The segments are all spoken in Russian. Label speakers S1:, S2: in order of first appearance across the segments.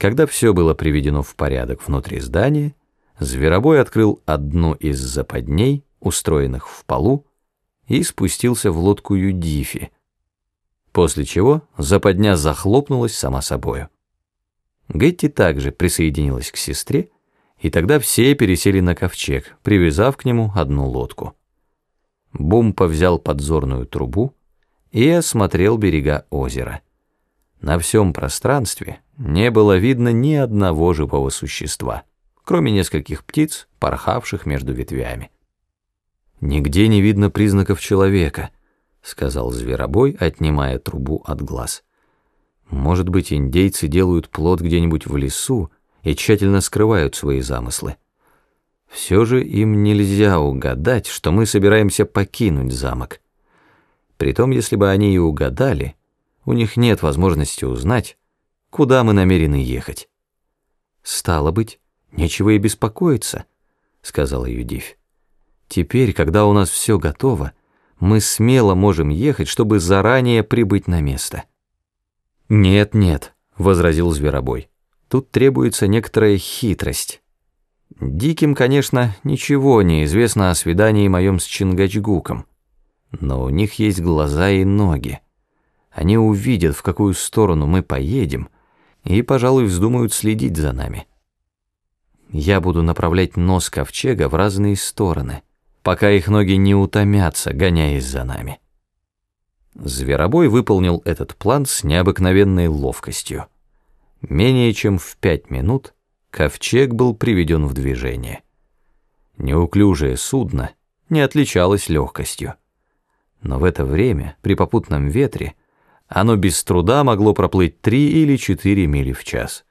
S1: Когда все было приведено в порядок внутри здания, Зверобой открыл одну из западней, устроенных в полу, и спустился в лодку Юдифи, после чего западня захлопнулась сама собою. Гетти также присоединилась к сестре, и тогда все пересели на ковчег, привязав к нему одну лодку. Бумпа взял подзорную трубу и осмотрел берега озера. На всем пространстве не было видно ни одного живого существа, кроме нескольких птиц, порхавших между ветвями. «Нигде не видно признаков человека», — сказал зверобой, отнимая трубу от глаз. «Может быть, индейцы делают плод где-нибудь в лесу и тщательно скрывают свои замыслы. Все же им нельзя угадать, что мы собираемся покинуть замок. Притом, если бы они и угадали, у них нет возможности узнать, куда мы намерены ехать. «Стало быть, нечего и беспокоиться», — сказала Юдивь. «Теперь, когда у нас все готово, мы смело можем ехать, чтобы заранее прибыть на место». «Нет, нет», — возразил Зверобой. «Тут требуется некоторая хитрость. Диким, конечно, ничего не известно о свидании моем с Чингачгуком, но у них есть глаза и ноги. Они увидят, в какую сторону мы поедем, и, пожалуй, вздумают следить за нами. Я буду направлять нос ковчега в разные стороны, пока их ноги не утомятся, гоняясь за нами. Зверобой выполнил этот план с необыкновенной ловкостью. Менее чем в пять минут ковчег был приведен в движение. Неуклюжее судно не отличалось легкостью. Но в это время, при попутном ветре, оно без труда могло проплыть три или четыре мили в час.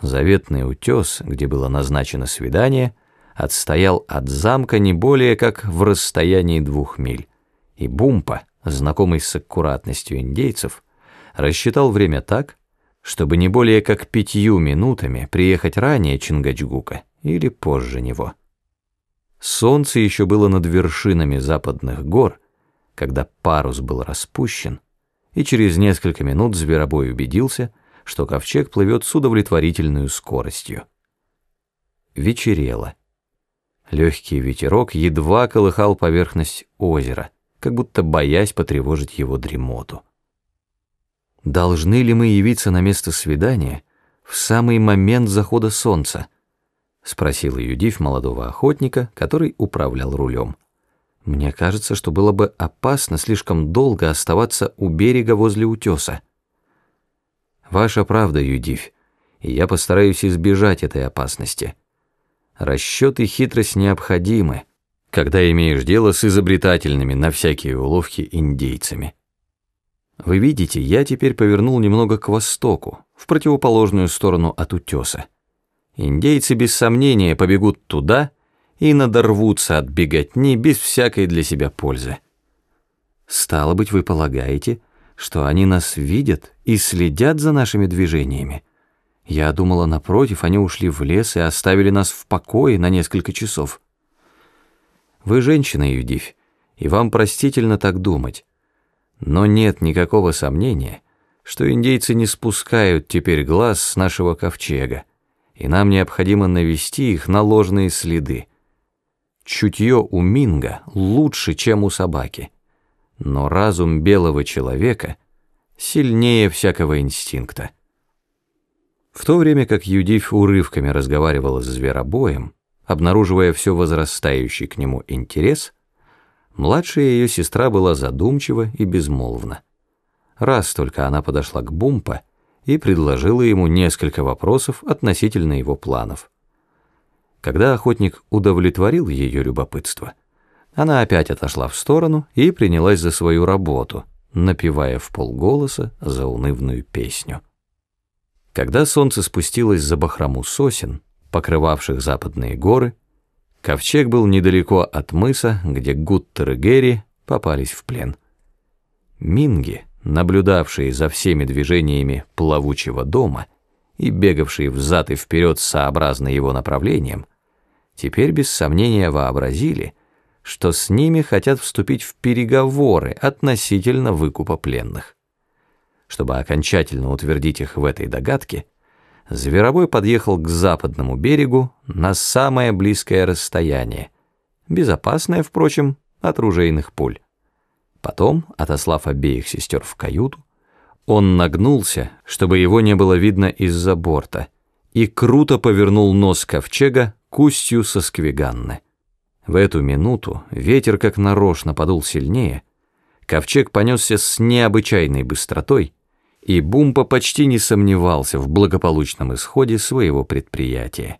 S1: Заветный утес, где было назначено свидание, отстоял от замка не более как в расстоянии двух миль, и Бумпа, знакомый с аккуратностью индейцев, рассчитал время так, чтобы не более как пятью минутами приехать ранее Чингачгука или позже него. Солнце еще было над вершинами западных гор, когда парус был распущен, и через несколько минут Зверобой убедился, что ковчег плывет с удовлетворительной скоростью. Вечерело. Легкий ветерок едва колыхал поверхность озера, как будто боясь потревожить его дремоту. Должны ли мы явиться на место свидания в самый момент захода солнца? Спросила Юдив молодого охотника, который управлял рулем. Мне кажется, что было бы опасно слишком долго оставаться у берега возле утеса. Ваша правда, Юдивь, и я постараюсь избежать этой опасности. Расчет и хитрость необходимы, когда имеешь дело с изобретательными на всякие уловки индейцами. Вы видите, я теперь повернул немного к востоку, в противоположную сторону от утеса. Индейцы без сомнения побегут туда, и надорвутся от беготни без всякой для себя пользы. Стало быть, вы полагаете, что они нас видят и следят за нашими движениями? Я думала, напротив, они ушли в лес и оставили нас в покое на несколько часов. Вы женщина, Юдивь, и вам простительно так думать. Но нет никакого сомнения, что индейцы не спускают теперь глаз с нашего ковчега, и нам необходимо навести их на ложные следы. Чутье у Минга лучше, чем у собаки, но разум белого человека сильнее всякого инстинкта. В то время как Юдив урывками разговаривала с зверобоем, обнаруживая все возрастающий к нему интерес, младшая ее сестра была задумчива и безмолвна. Раз только она подошла к Бумпа и предложила ему несколько вопросов относительно его планов – когда охотник удовлетворил ее любопытство, она опять отошла в сторону и принялась за свою работу, напевая в полголоса заунывную песню. Когда солнце спустилось за бахрому сосен, покрывавших западные горы, ковчег был недалеко от мыса, где Гуттер и Герри попались в плен. Минги, наблюдавшие за всеми движениями плавучего дома и бегавшие взад и вперед сообразно его направлениям, теперь без сомнения вообразили, что с ними хотят вступить в переговоры относительно выкупа пленных. Чтобы окончательно утвердить их в этой догадке, Зверобой подъехал к западному берегу на самое близкое расстояние, безопасное, впрочем, от ружейных пуль. Потом, отослав обеих сестер в каюту, он нагнулся, чтобы его не было видно из-за борта, и круто повернул нос ковчега к устью со сквиганны. В эту минуту ветер как нарочно подул сильнее, ковчег понесся с необычайной быстротой, и Бумпа почти не сомневался в благополучном исходе своего предприятия.